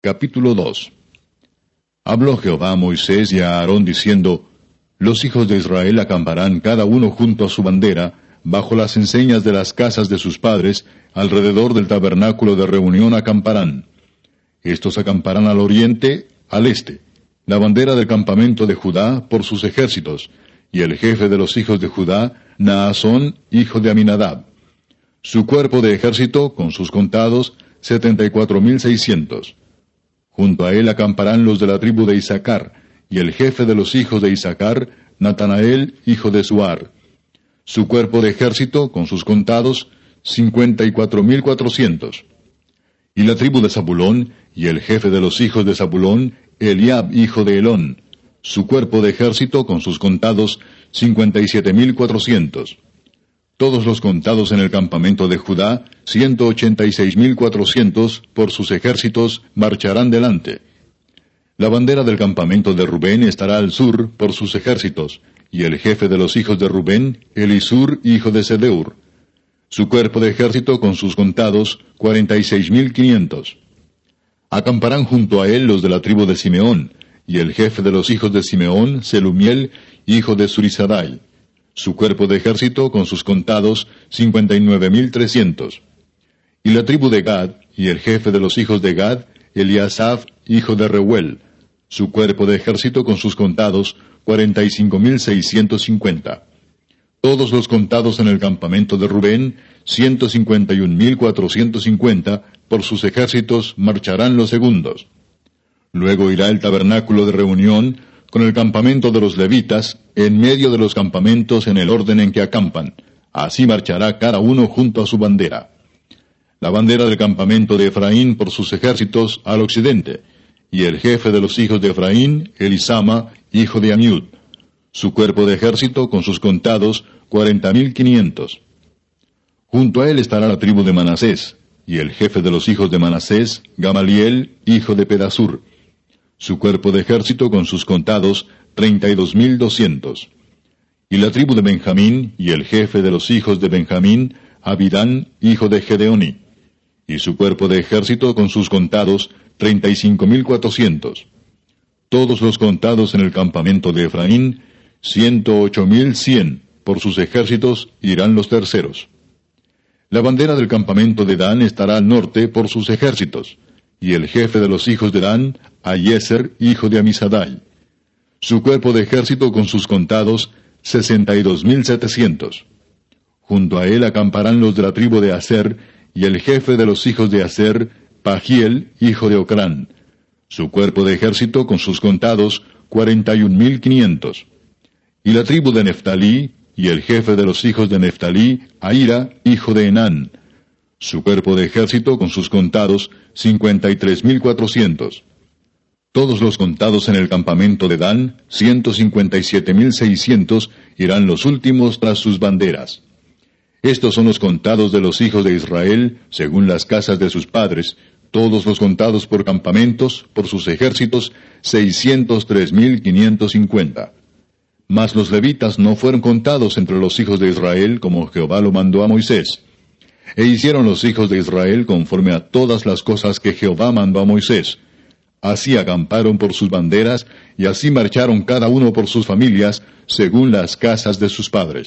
Capítulo 2 Habló Jehová a Moisés y a Aarón diciendo, Los hijos de Israel acamparán cada uno junto a su bandera, bajo las enseñas de las casas de sus padres, alrededor del tabernáculo de reunión acamparán. Estos acamparán al oriente, al este, la bandera del campamento de Judá por sus ejércitos, y el jefe de los hijos de Judá, Naasón, hijo de Aminadab. Su cuerpo de ejército, con sus contados, setenta y cuatro mil seiscientos. Junto a él acamparán los de la tribu de Isaacar, y el jefe de los hijos de Isaacar, Natanael, hijo de Suar. Su cuerpo de ejército, con sus contados, cincuenta y cuatro mil cuatrocientos. Y la tribu de Zabulón, y el jefe de los hijos de Zabulón, Eliab, hijo de Elón. Su cuerpo de ejército, con sus contados, cincuenta y siete mil cuatrocientos. Todos los contados en el campamento de Judá, ciento ochenta y seis mil cuatrocientos, por sus ejércitos, marcharán delante. La bandera del campamento de Rubén estará al sur, por sus ejércitos, y el jefe de los hijos de Rubén, Elisur, hijo de Sedeur. Su cuerpo de ejército con sus contados, cuarenta y seis mil quinientos. Acamparán junto a él los de la tribu de Simeón, y el jefe de los hijos de Simeón, Selumiel, hijo de Surizadai su cuerpo de ejército con sus contados cincuenta y nueve mil trescientos. Y la tribu de Gad, y el jefe de los hijos de Gad, Eliasaf, hijo de Reuel, su cuerpo de ejército con sus contados cuarenta y cinco mil seiscientos cincuenta. Todos los contados en el campamento de Rubén, ciento cincuenta y un mil cuatrocientos cincuenta, por sus ejércitos marcharán los segundos. Luego irá el tabernáculo de reunión con el campamento de los levitas, en medio de los campamentos en el orden en que acampan. Así marchará cada uno junto a su bandera. La bandera del campamento de Efraín por sus ejércitos al occidente, y el jefe de los hijos de Efraín, Elisama, hijo de Amiud. Su cuerpo de ejército con sus contados, cuarenta mil quinientos. Junto a él estará la tribu de Manasés, y el jefe de los hijos de Manasés, Gamaliel, hijo de Pedasur su cuerpo de ejército con sus contados, treinta y dos mil doscientos. Y la tribu de Benjamín, y el jefe de los hijos de Benjamín, Abidán, hijo de Gedeoni. Y su cuerpo de ejército con sus contados, treinta y cinco mil cuatrocientos. Todos los contados en el campamento de Efraín, ciento ocho mil cien, por sus ejércitos irán los terceros. La bandera del campamento de Dan estará al norte por sus ejércitos, y el jefe de los hijos de Dan, Ayeser, hijo de Amisadai. Su cuerpo de ejército con sus contados, sesenta y dos mil setecientos. Junto a él acamparán los de la tribu de Aser, y el jefe de los hijos de Aser, Pagiel, hijo de Ocrán. Su cuerpo de ejército con sus contados, cuarenta y un mil quinientos. Y la tribu de Neftalí, y el jefe de los hijos de Neftalí, Aira, hijo de Enán su cuerpo de ejército con sus contados, cincuenta y tres mil cuatrocientos. Todos los contados en el campamento de Dan, ciento cincuenta y siete mil seiscientos, irán los últimos tras sus banderas. Estos son los contados de los hijos de Israel, según las casas de sus padres, todos los contados por campamentos, por sus ejércitos, seiscientos tres mil quinientos cincuenta. Mas los levitas no fueron contados entre los hijos de Israel como Jehová lo mandó a Moisés. E hicieron los hijos de Israel conforme a todas las cosas que Jehová mandó a Moisés. Así acamparon por sus banderas, y así marcharon cada uno por sus familias, según las casas de sus padres.